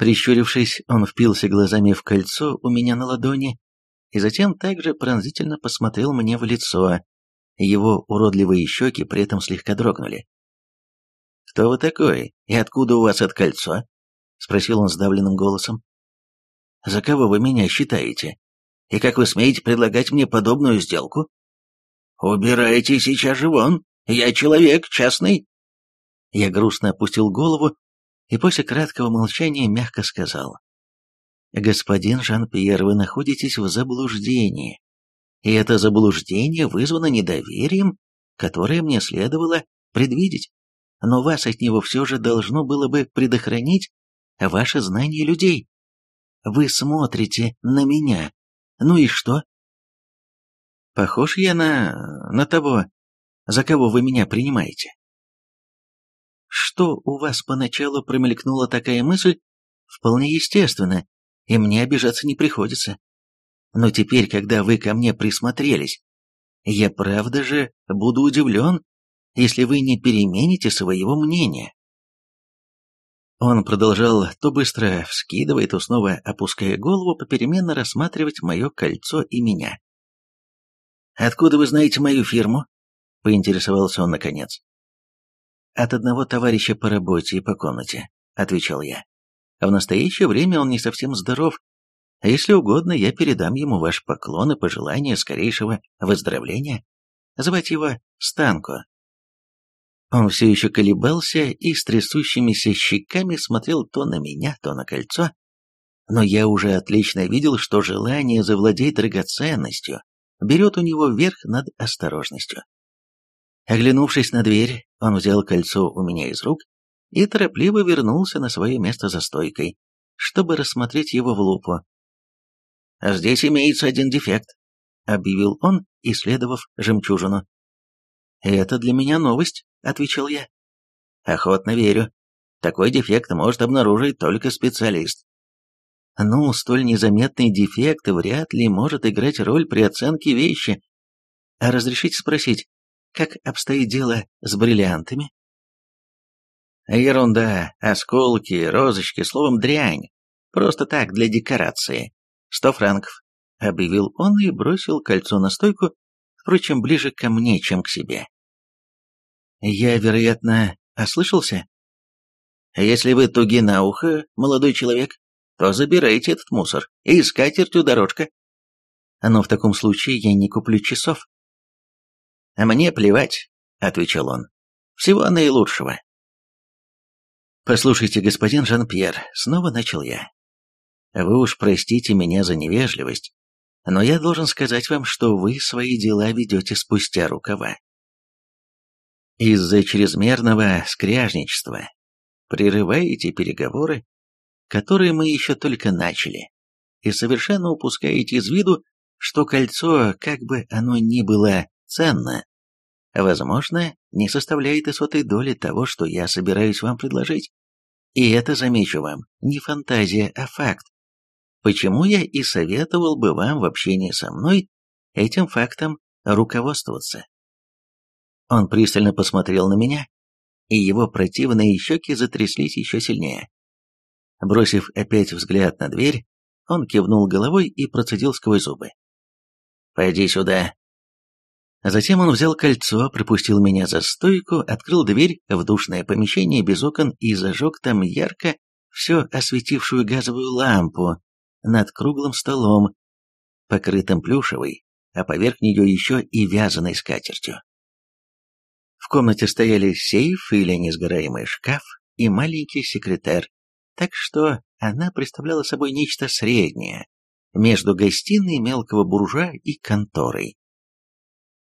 Прищурившись, он впился глазами в кольцо у меня на ладони и затем также пронзительно посмотрел мне в лицо. Его уродливые щеки при этом слегка дрогнули. «Кто вы такой и откуда у вас это кольцо?» — спросил он сдавленным голосом. «За кого вы меня считаете? И как вы смеете предлагать мне подобную сделку?» «Убирайте сейчас же вон! Я человек частный!» Я грустно опустил голову и после краткого молчания мягко сказал. «Господин Жан-Пьер, вы находитесь в заблуждении, и это заблуждение вызвано недоверием, которое мне следовало предвидеть, но вас от него все же должно было бы предохранить ваше знание людей. Вы смотрите на меня. Ну и что? Похож я на... на того, за кого вы меня принимаете. Что у вас поначалу промелькнула такая мысль, вполне естественно, и мне обижаться не приходится. Но теперь, когда вы ко мне присмотрелись, я правда же буду удивлен, если вы не перемените своего мнения. Он продолжал то быстро вскидывая, то снова опуская голову, попеременно рассматривать мое кольцо и меня. «Откуда вы знаете мою фирму?» — поинтересовался он наконец. «От одного товарища по работе и по комнате», — отвечал я. «А в настоящее время он не совсем здоров. А если угодно, я передам ему ваш поклон и пожелание скорейшего выздоровления. Звать его Станко». Он все еще колебался и с трясущимися щеками смотрел то на меня, то на кольцо, но я уже отлично видел, что желание завладеть драгоценностью берет у него верх над осторожностью. Оглянувшись на дверь, он взял кольцо у меня из рук и торопливо вернулся на свое место за стойкой, чтобы рассмотреть его в лупу. «Здесь имеется один дефект», — объявил он, исследовав жемчужину. «Это для меня новость», — отвечал я. «Охотно верю. Такой дефект может обнаружить только специалист». «Ну, столь незаметный дефект вряд ли может играть роль при оценке вещи. А разрешите спросить, как обстоит дело с бриллиантами?» «Ерунда, осколки, розочки, словом, дрянь. Просто так, для декорации. Сто франков», — объявил он и бросил кольцо на стойку, впрочем, ближе ко мне, чем к себе. Я, вероятно, ослышался? Если вы туги на ухо, молодой человек, то забирайте этот мусор и с катертью дорожка. Но в таком случае я не куплю часов. Мне плевать, отвечал он. Всего наилучшего. Послушайте, господин Жан-Пьер, снова начал я. Вы уж простите меня за невежливость, но я должен сказать вам, что вы свои дела ведете спустя рукава из-за чрезмерного скряжничества прерываете переговоры, которые мы еще только начали, и совершенно упускаете из виду, что кольцо, как бы оно ни было ценно, возможно, не составляет и сотой доли того, что я собираюсь вам предложить. И это, замечу вам, не фантазия, а факт. Почему я и советовал бы вам в общении со мной этим фактом руководствоваться. Он пристально посмотрел на меня, и его противные щеки затряслись еще сильнее. Бросив опять взгляд на дверь, он кивнул головой и процедил сквозь зубы. «Пойди сюда». Затем он взял кольцо, пропустил меня за стойку, открыл дверь в душное помещение без окон и зажег там ярко все осветившую газовую лампу над круглым столом, покрытым плюшевой, а поверх нее еще и вязаной скатертью. В комнате стояли сейф или несгораемый шкаф и маленький секретарь, так что она представляла собой нечто среднее между гостиной мелкого буржуа и конторой.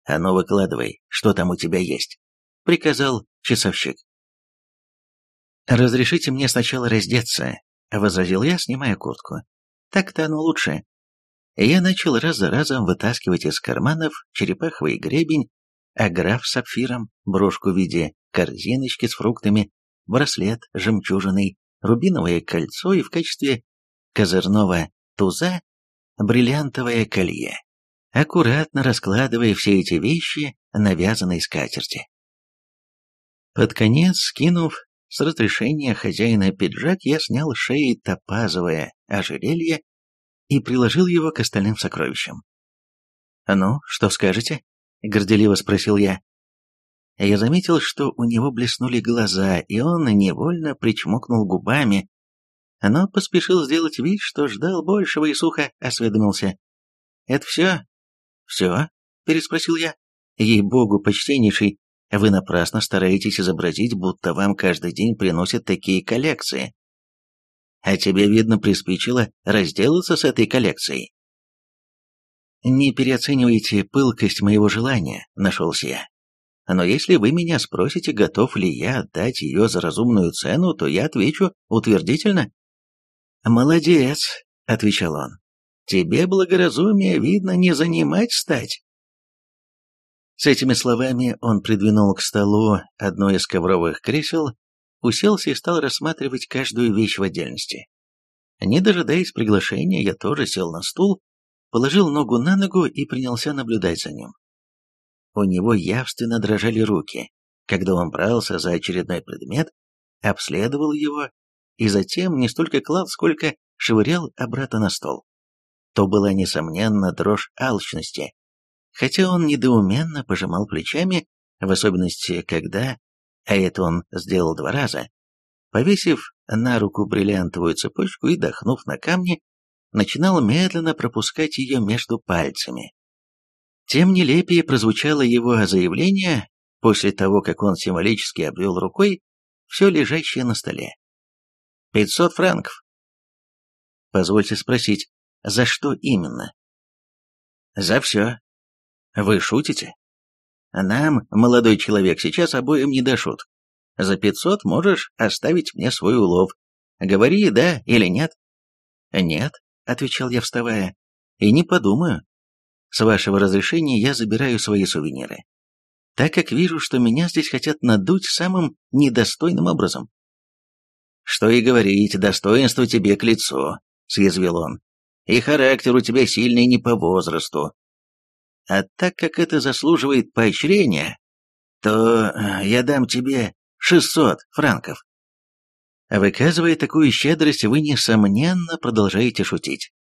«А ну выкладывай, что там у тебя есть», — приказал часовщик. «Разрешите мне сначала раздеться», — возразил я, снимая куртку. «Так-то оно лучше». Я начал раз за разом вытаскивать из карманов черепаховый гребень а с сапфиром, брошку в виде корзиночки с фруктами, браслет жемчужиной, рубиновое кольцо и в качестве козырного туза бриллиантовое колье, аккуратно раскладывая все эти вещи на вязаной скатерти. Под конец, скинув с разрешения хозяина пиджак я снял с шеи топазовое ожерелье и приложил его к остальным сокровищам. «Ну, что скажете?» — горделиво спросил я. Я заметил, что у него блеснули глаза, и он невольно причмокнул губами, но поспешил сделать вид, что ждал большего и сухо осведомился. «Это все?» «Все?» — переспросил я. «Ей-богу, почтеннейший, вы напрасно стараетесь изобразить, будто вам каждый день приносят такие коллекции. А тебе, видно, приспичило разделаться с этой коллекцией». «Не переоценивайте пылкость моего желания», — нашелся я. «Но если вы меня спросите, готов ли я отдать ее за разумную цену, то я отвечу утвердительно. «Молодец», — отвечал он. «Тебе благоразумие, видно, не занимать стать». С этими словами он придвинул к столу одно из ковровых кресел, уселся и стал рассматривать каждую вещь в отдельности. Не дожидаясь приглашения, я тоже сел на стул, положил ногу на ногу и принялся наблюдать за ним. У него явственно дрожали руки, когда он брался за очередной предмет, обследовал его и затем не столько клал, сколько швырял обратно на стол. То была, несомненно, дрожь алчности, хотя он недоуменно пожимал плечами, в особенности когда, а это он сделал два раза, повесив на руку бриллиантовую цепочку и дохнув на камни, начинал медленно пропускать ее между пальцами. Тем нелепее прозвучало его заявление после того, как он символически обвел рукой все лежащее на столе. Пятьсот франков. Позвольте спросить, за что именно? За все. Вы шутите? Нам, молодой человек, сейчас обоим не до шут. За пятьсот можешь оставить мне свой улов. Говори, да или нет. Нет, отвечал я, вставая, и не подумаю. С вашего разрешения я забираю свои сувениры, так как вижу, что меня здесь хотят надуть самым недостойным образом. «Что и говорить, достоинство тебе к лицу», — съязвил он. «И характер у тебя сильный не по возрасту. А так как это заслуживает поощрения, то э, я дам тебе шестьсот франков». Выказывая такую щедрость, вы, несомненно, продолжаете шутить.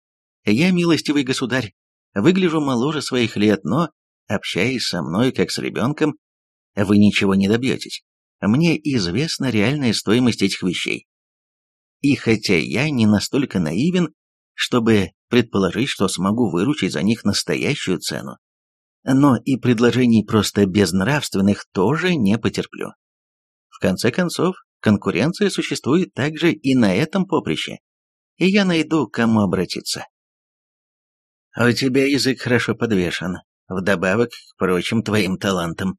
Я, милостивый государь, выгляжу моложе своих лет, но, общаясь со мной как с ребенком, вы ничего не добьетесь. Мне известна реальная стоимость этих вещей. И хотя я не настолько наивен, чтобы предположить, что смогу выручить за них настоящую цену, но и предложений просто безнравственных тоже не потерплю. В конце концов, конкуренция существует также и на этом поприще, и я найду, к кому обратиться. У тебя язык хорошо подвешен, вдобавок к прочим твоим талантам.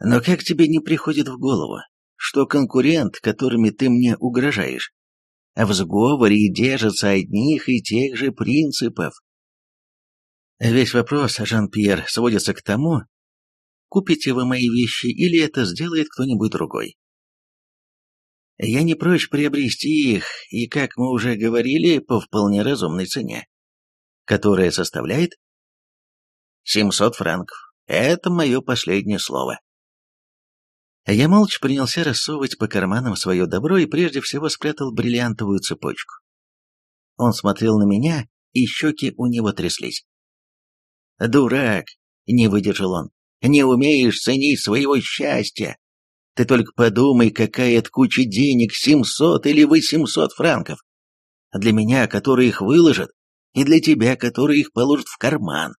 Но как тебе не приходит в голову, что конкурент, которыми ты мне угрожаешь, в сговоре держатся одних и тех же принципов. Весь вопрос, Жан-Пьер, сводится к тому, купите вы мои вещи или это сделает кто-нибудь другой. Я не прочь приобрести их, и, как мы уже говорили, по вполне разумной цене, которая составляет 700 франков. Это мое последнее слово. Я молча принялся рассовывать по карманам свое добро и прежде всего спрятал бриллиантовую цепочку. Он смотрел на меня, и щеки у него тряслись. «Дурак!» — не выдержал он. «Не умеешь ценить своего счастья! Ты только подумай, какая от кучи денег, семьсот или восемьсот франков! Для меня, который их выложит, и для тебя, который их положит в карман.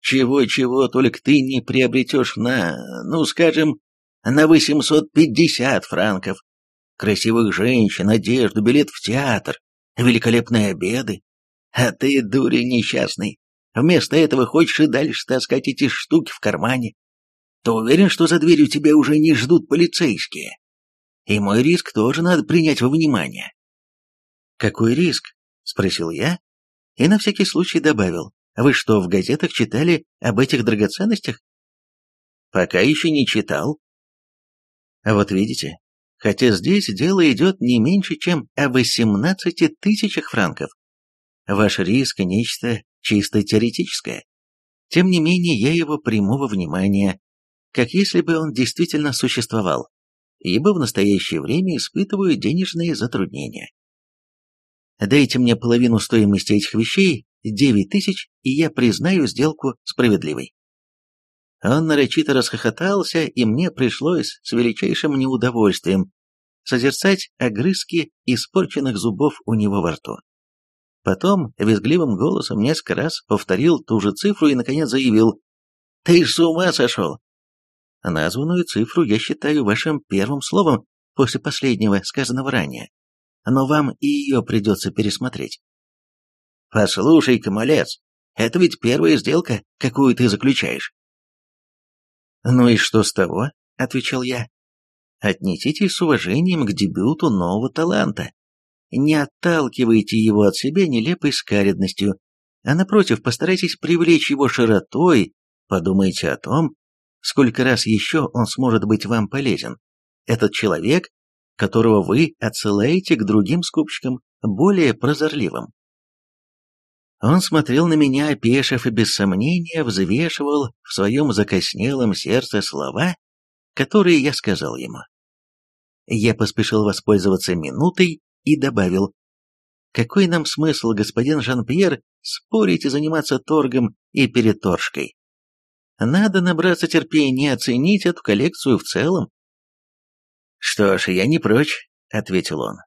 Чего-чего только ты не приобретешь на, ну, скажем, на 850 франков. Красивых женщин, одежду, билет в театр, великолепные обеды. А ты, дурень несчастный, вместо этого хочешь и дальше таскать эти штуки в кармане. Ты уверен, что за дверью тебя уже не ждут полицейские? И мой риск тоже надо принять во внимание. «Какой риск?» — спросил я, и на всякий случай добавил. «Вы что, в газетах читали об этих драгоценностях?» «Пока еще не читал», а вот видите, хотя здесь дело идет не меньше, чем о 18 тысячах франков. Ваш риск – нечто чисто теоретическое. Тем не менее, я его приму во внимание, как если бы он действительно существовал. ибо в настоящее время испытываю денежные затруднения. Дайте мне половину стоимости этих вещей, девять тысяч, и я признаю сделку справедливой. Он нарочито расхохотался, и мне пришлось с величайшим неудовольствием созерцать огрызки испорченных зубов у него во рту. Потом визгливым голосом несколько раз повторил ту же цифру и, наконец, заявил «Ты с ума сошел!» Названную цифру я считаю вашим первым словом после последнего, сказанного ранее, но вам и ее придется пересмотреть. Послушай-ка, малец, это ведь первая сделка, какую ты заключаешь. «Ну и что с того?» — отвечал я. «Отнеситесь с уважением к дебюту нового таланта. Не отталкивайте его от себя нелепой скаредностью, а напротив, постарайтесь привлечь его широтой, подумайте о том, сколько раз еще он сможет быть вам полезен. Этот человек, которого вы отсылаете к другим скупщикам, более прозорливым. Он смотрел на меня, опешив, и без сомнения взвешивал в своем закоснелом сердце слова, которые я сказал ему. Я поспешил воспользоваться минутой и добавил, «Какой нам смысл, господин Жан-Пьер, спорить и заниматься торгом и переторжкой? Надо набраться терпения и оценить эту коллекцию в целом». «Что ж, я не прочь», — ответил он.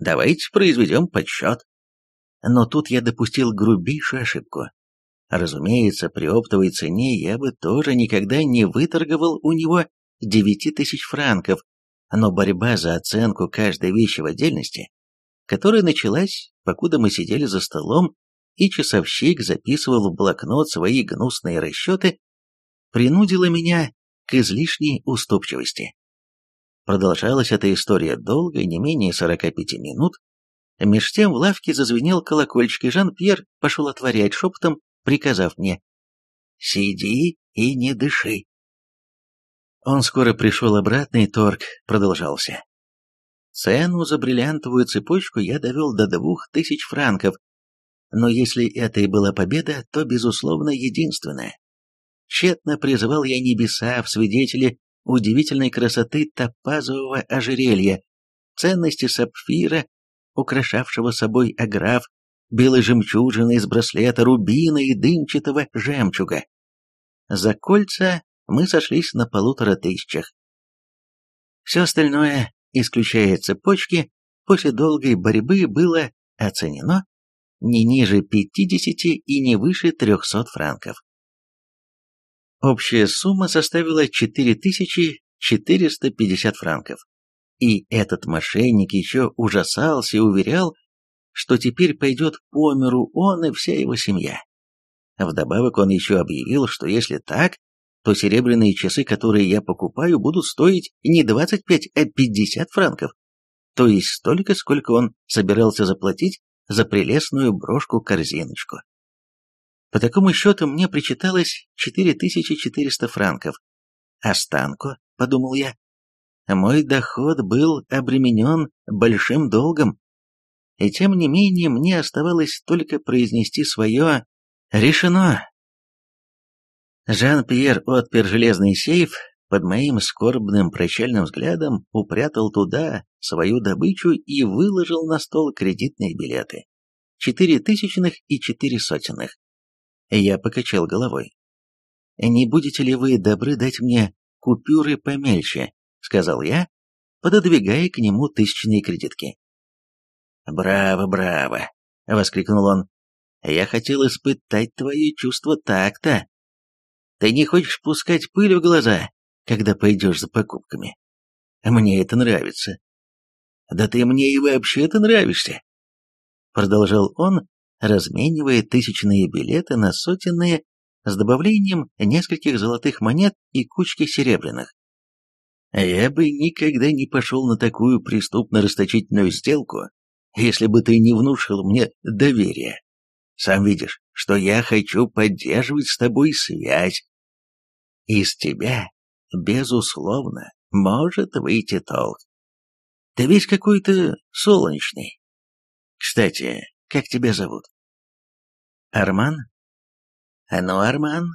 «Давайте произведем подсчет». Но тут я допустил грубейшую ошибку. Разумеется, при оптовой цене я бы тоже никогда не выторговал у него девяти тысяч франков, но борьба за оценку каждой вещи в отдельности, которая началась, покуда мы сидели за столом, и часовщик записывал в блокнот свои гнусные расчеты, принудила меня к излишней уступчивости. Продолжалась эта история долго, не менее 45 минут, Меж тем в лавке зазвенел колокольчик, и Жан-Пьер пошел отворять шепотом, приказав мне «Сиди и не дыши». Он скоро пришел обратно, и торг продолжался. Цену за бриллиантовую цепочку я довел до двух тысяч франков, но если это и была победа, то, безусловно, единственная. Тщетно призывал я небеса в свидетели удивительной красоты топазового ожерелья, ценности сапфира украшавшего собой аграф, белой жемчужины из браслета, рубина и дымчатого жемчуга. За кольца мы сошлись на полутора тысячах. Все остальное, исключая цепочки, после долгой борьбы было оценено не ниже 50 и не выше 300 франков. Общая сумма составила 4450 франков. И этот мошенник еще ужасался и уверял, что теперь пойдет по миру он и вся его семья. Вдобавок он еще объявил, что если так, то серебряные часы, которые я покупаю, будут стоить не 25, а 50 франков, то есть столько, сколько он собирался заплатить за прелестную брошку-корзиночку. По такому счету мне причиталось 4400 франков. Останку, подумал я, мой доход был обременен большим долгом. И тем не менее мне оставалось только произнести свое «решено». Жан-Пьер отпер железный сейф, под моим скорбным прощальным взглядом упрятал туда свою добычу и выложил на стол кредитные билеты. Четыре тысячных и четыре сотенных. Я покачал головой. «Не будете ли вы добры дать мне купюры помельче?» — сказал я, пододвигая к нему тысячные кредитки. «Браво, браво!» — воскликнул он. «Я хотел испытать твои чувства так-то. Ты не хочешь пускать пыль в глаза, когда пойдешь за покупками. Мне это нравится. Да ты мне и вообще-то нравишься!» Продолжал он, разменивая тысячные билеты на сотенные с добавлением нескольких золотых монет и кучки серебряных. Я бы никогда не пошел на такую преступно-расточительную сделку, если бы ты не внушил мне доверия. Сам видишь, что я хочу поддерживать с тобой связь. Из тебя, безусловно, может выйти толк. Ты весь какой-то солнечный. Кстати, как тебя зовут? Арман? А ну, Арман,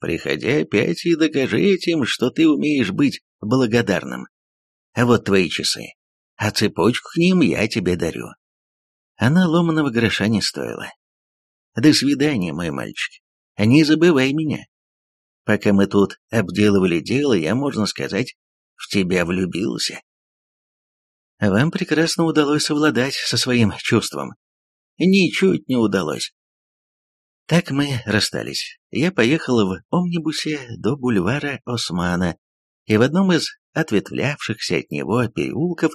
приходи опять и докажи этим, что ты умеешь быть благодарным. Вот твои часы. А цепочку к ним я тебе дарю. Она ломаного гроша не стоила. До свидания, мой мальчик. Не забывай меня. Пока мы тут обделывали дело, я, можно сказать, в тебя влюбился. Вам прекрасно удалось совладать со своим чувством. Ничуть не удалось. Так мы расстались. Я поехал в омнибусе до бульвара Османа, и в одном из ответвлявшихся от него переулков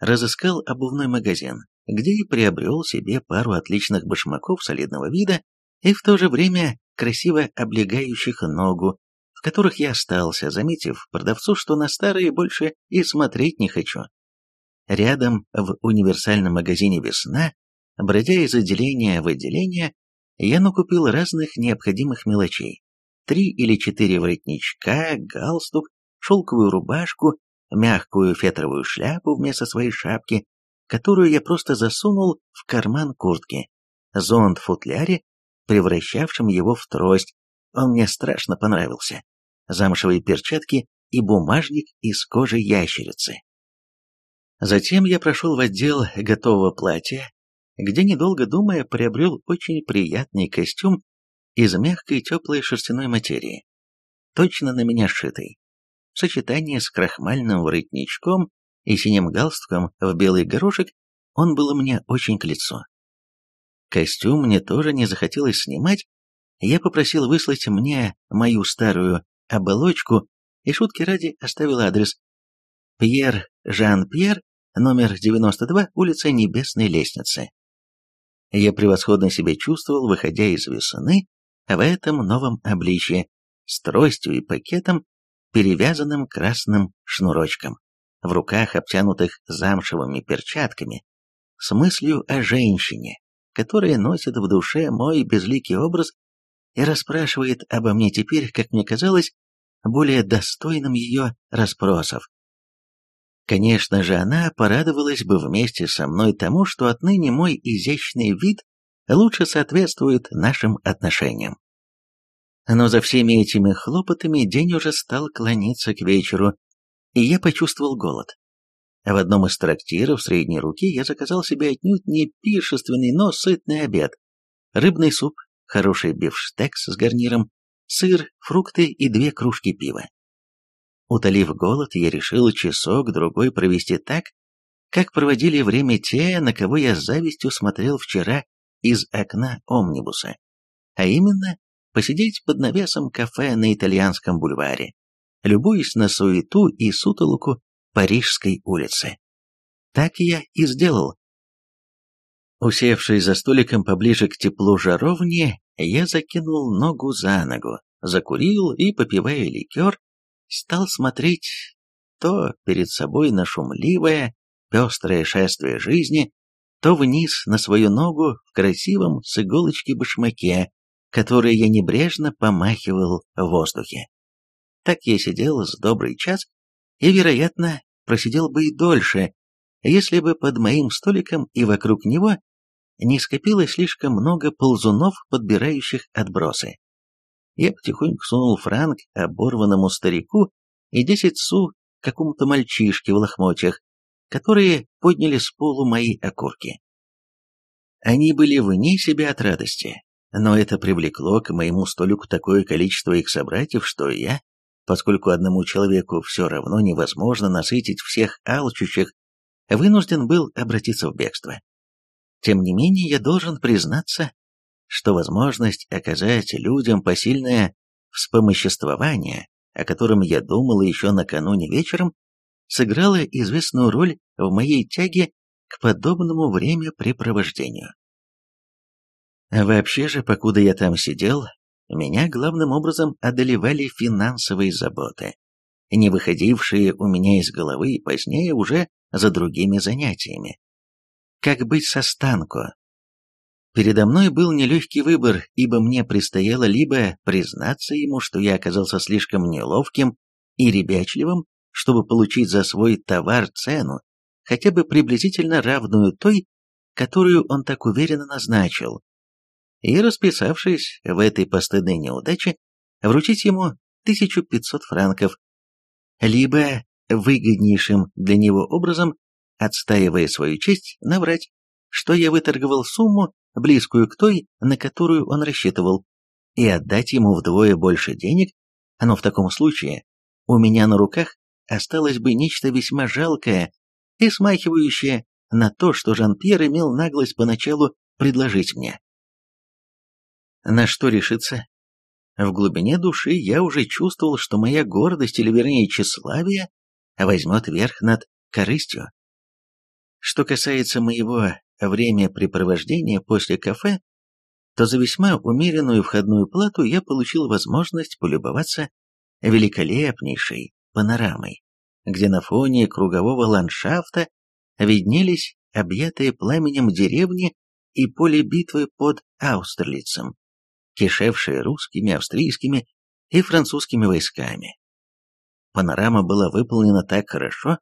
разыскал обувной магазин, где и приобрел себе пару отличных башмаков солидного вида и в то же время красиво облегающих ногу, в которых я остался, заметив продавцу, что на старые больше и смотреть не хочу. Рядом в универсальном магазине «Весна», бродя из отделения в отделение, я накупил разных необходимых мелочей. Три или четыре воротничка, галстук, шелковую рубашку, мягкую фетровую шляпу вместо своей шапки, которую я просто засунул в карман куртки, зонт в футляре, превращавшим его в трость, он мне страшно понравился, замшевые перчатки и бумажник из кожи ящерицы. Затем я прошел в отдел готового платья, где, недолго думая, приобрел очень приятный костюм из мягкой теплой шерстяной материи, точно на меня сшитый. В сочетании с крахмальным воротничком и синим галстуком в белый горошек он был мне очень к лицу. Костюм мне тоже не захотелось снимать, я попросил выслать мне мою старую оболочку и шутки ради оставил адрес. Пьер Жан-Пьер, номер 92, улица Небесной Лестницы. Я превосходно себя чувствовал, выходя из весны в этом новом обличье, с тростью и пакетом, перевязанным красным шнурочком, в руках обтянутых замшевыми перчатками, с мыслью о женщине, которая носит в душе мой безликий образ и расспрашивает обо мне теперь, как мне казалось, более достойным ее расспросов. Конечно же, она порадовалась бы вместе со мной тому, что отныне мой изящный вид лучше соответствует нашим отношениям. Но за всеми этими хлопотами день уже стал клониться к вечеру, и я почувствовал голод. В одном из трактиров средней руки я заказал себе отнюдь не пиршественный, но сытный обед. Рыбный суп, хороший бифштекс с гарниром, сыр, фрукты и две кружки пива. Утолив голод, я решил часок-другой провести так, как проводили время те, на кого я с завистью смотрел вчера из окна омнибуса. А именно, посидеть под навесом кафе на итальянском бульваре, любуясь на суету и сутолоку Парижской улицы. Так я и сделал. Усевшись за столиком поближе к теплу жаровни, я закинул ногу за ногу, закурил и, попивая ликер, стал смотреть то перед собой на шумливое, пестрое шествие жизни, то вниз на свою ногу в красивом с иголочки башмаке, который я небрежно помахивал в воздухе. Так я сидел с добрый час и, вероятно, просидел бы и дольше, если бы под моим столиком и вокруг него не скопилось слишком много ползунов, подбирающих отбросы. Я потихоньку сунул франк оборванному старику и десять су какому-то мальчишке в лохмотьях, которые подняли с полу мои окурки. Они были вне себя от радости, но это привлекло к моему столику такое количество их собратьев, что я, поскольку одному человеку все равно невозможно насытить всех алчущих, вынужден был обратиться в бегство. Тем не менее, я должен признаться, что возможность оказать людям посильное вспомоществование, о котором я думал еще накануне вечером, сыграла известную роль в моей тяге к подобному времяпрепровождению. Вообще же, покуда я там сидел, меня главным образом одолевали финансовые заботы, не выходившие у меня из головы и позднее уже за другими занятиями. Как быть со Станко, Передо мной был нелегкий выбор, ибо мне предстояло либо признаться ему, что я оказался слишком неловким и ребячливым, чтобы получить за свой товар цену, хотя бы приблизительно равную той, которую он так уверенно назначил, и, расписавшись в этой постыдной неудаче, вручить ему 1500 франков, либо выгоднейшим для него образом, отстаивая свою честь, наврать, что я выторговал сумму, близкую к той, на которую он рассчитывал, и отдать ему вдвое больше денег, но в таком случае у меня на руках осталось бы нечто весьма жалкое и смахивающее на то, что Жан-Пьер имел наглость поначалу предложить мне. На что решиться? В глубине души я уже чувствовал, что моя гордость, или вернее тщеславие, возьмет верх над корыстью. Что касается моего времяпрепровождения после кафе, то за весьма умеренную входную плату я получил возможность полюбоваться великолепнейшей панорамой, где на фоне кругового ландшафта виднелись объятые пламенем деревни и поле битвы под Аустерлицем, кишевшие русскими, австрийскими и французскими войсками. Панорама была выполнена так хорошо,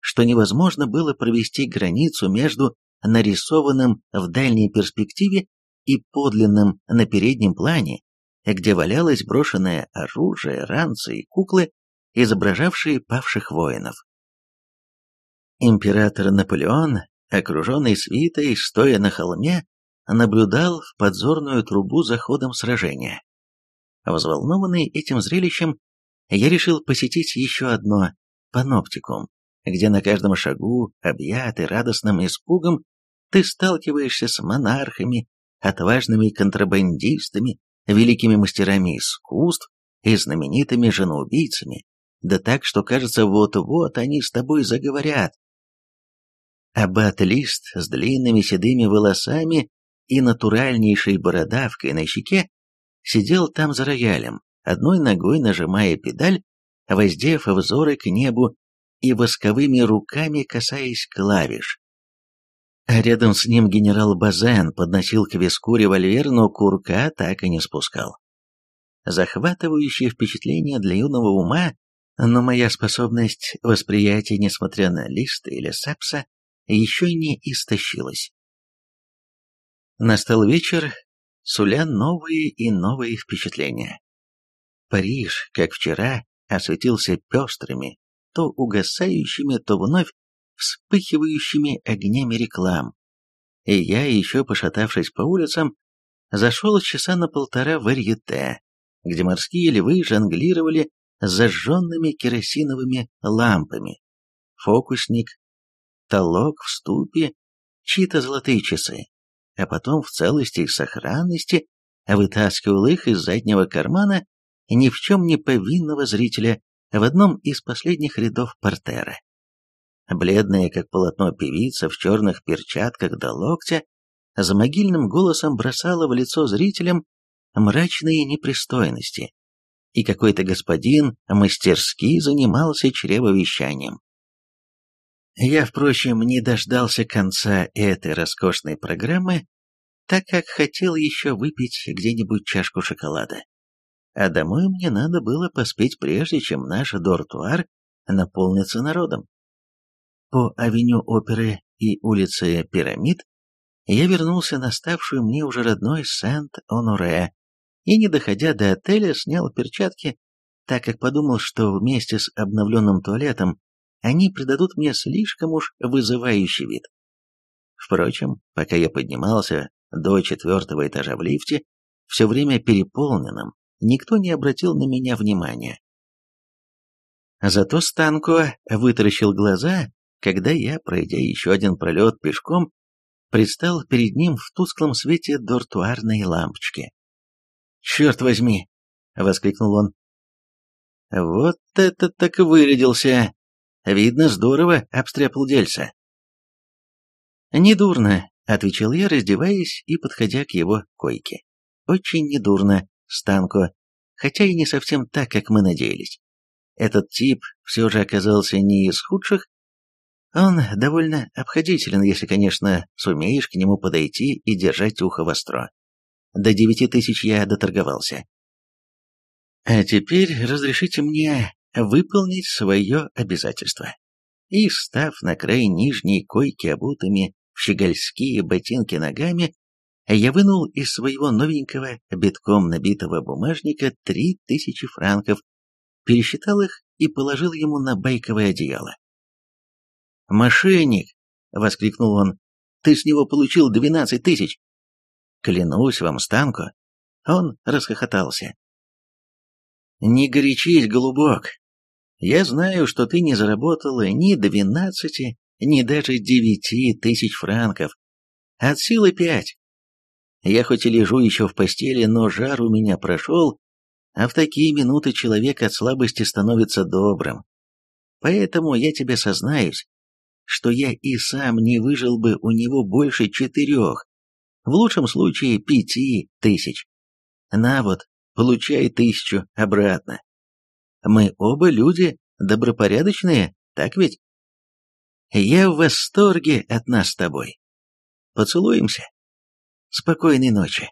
что невозможно было провести границу между нарисованным в дальней перспективе и подлинным на переднем плане, где валялось брошенное оружие, ранцы и куклы, изображавшие павших воинов. Император Наполеон, окруженный свитой, стоя на холме, наблюдал в подзорную трубу за ходом сражения. Взволнованный этим зрелищем, я решил посетить еще одно паноптикум, где на каждом шагу, объятый радостным испугом, ты сталкиваешься с монархами, отважными контрабандистами, великими мастерами искусств и знаменитыми женоубийцами, да так, что кажется, вот-вот они с тобой заговорят. Аббат Лист с длинными седыми волосами и натуральнейшей бородавкой на щеке сидел там за роялем, одной ногой нажимая педаль, воздев взоры к небу и восковыми руками касаясь клавиш. А рядом с ним генерал Базен подносил к виску револьвер, но курка так и не спускал. Захватывающее впечатление для юного ума, но моя способность восприятия, несмотря на листы или сапса, еще не истощилась. Настал вечер, суля новые и новые впечатления. Париж, как вчера, осветился пестрыми, то угасающими, то вновь вспыхивающими огнями реклам. И я, еще пошатавшись по улицам, зашел часа на полтора в Арьете, где морские львы жонглировали зажженными керосиновыми лампами. Фокусник, толок в ступе, чьи-то золотые часы, а потом в целости и сохранности вытаскивал их из заднего кармана ни в чем не повинного зрителя в одном из последних рядов портера. Бледная, как полотно певица в черных перчатках до локтя, за могильным голосом бросала в лицо зрителям мрачные непристойности, и какой-то господин мастерски занимался чревовещанием. Я, впрочем, не дождался конца этой роскошной программы, так как хотел еще выпить где-нибудь чашку шоколада. А домой мне надо было поспеть прежде, чем наш дортуар наполнится народом. По авеню оперы и улице Пирамид я вернулся на ставшую мне уже родной Сент-Оноре и, не доходя до отеля, снял перчатки, так как подумал, что вместе с обновленным туалетом они придадут мне слишком уж вызывающий вид. Впрочем, пока я поднимался до четвертого этажа в лифте, все время переполненным, никто не обратил на меня внимания. Зато Станко вытаращил глаза, когда я, пройдя еще один пролет пешком, предстал перед ним в тусклом свете дортуарной лампочки. «Черт возьми!» — воскликнул он. «Вот это так вырядился! Видно, здорово обстряпал дельца». «Недурно», — отвечал я, раздеваясь и подходя к его койке. «Очень недурно, Станко, хотя и не совсем так, как мы надеялись. Этот тип все же оказался не из худших. Он довольно обходителен, если, конечно, сумеешь к нему подойти и держать ухо востро. До девяти тысяч я доторговался. А теперь разрешите мне выполнить свое обязательство. И, став на край нижней койки обутыми щегольские ботинки ногами, я вынул из своего новенького битком набитого бумажника три тысячи франков пересчитал их и положил ему на байковое одеяло. «Мошенник!» — воскликнул он. «Ты с него получил двенадцать тысяч!» «Клянусь вам, Станко!» Он расхохотался. «Не горячись, голубок. Я знаю, что ты не заработала ни двенадцати, ни даже девяти тысяч франков. От силы пять. Я хоть и лежу еще в постели, но жар у меня прошел, а в такие минуты человек от слабости становится добрым. Поэтому я тебе сознаюсь, что я и сам не выжил бы у него больше четырех, в лучшем случае пяти тысяч. На вот, получай тысячу обратно. Мы оба люди добропорядочные, так ведь? Я в восторге от нас с тобой. Поцелуемся. Спокойной ночи.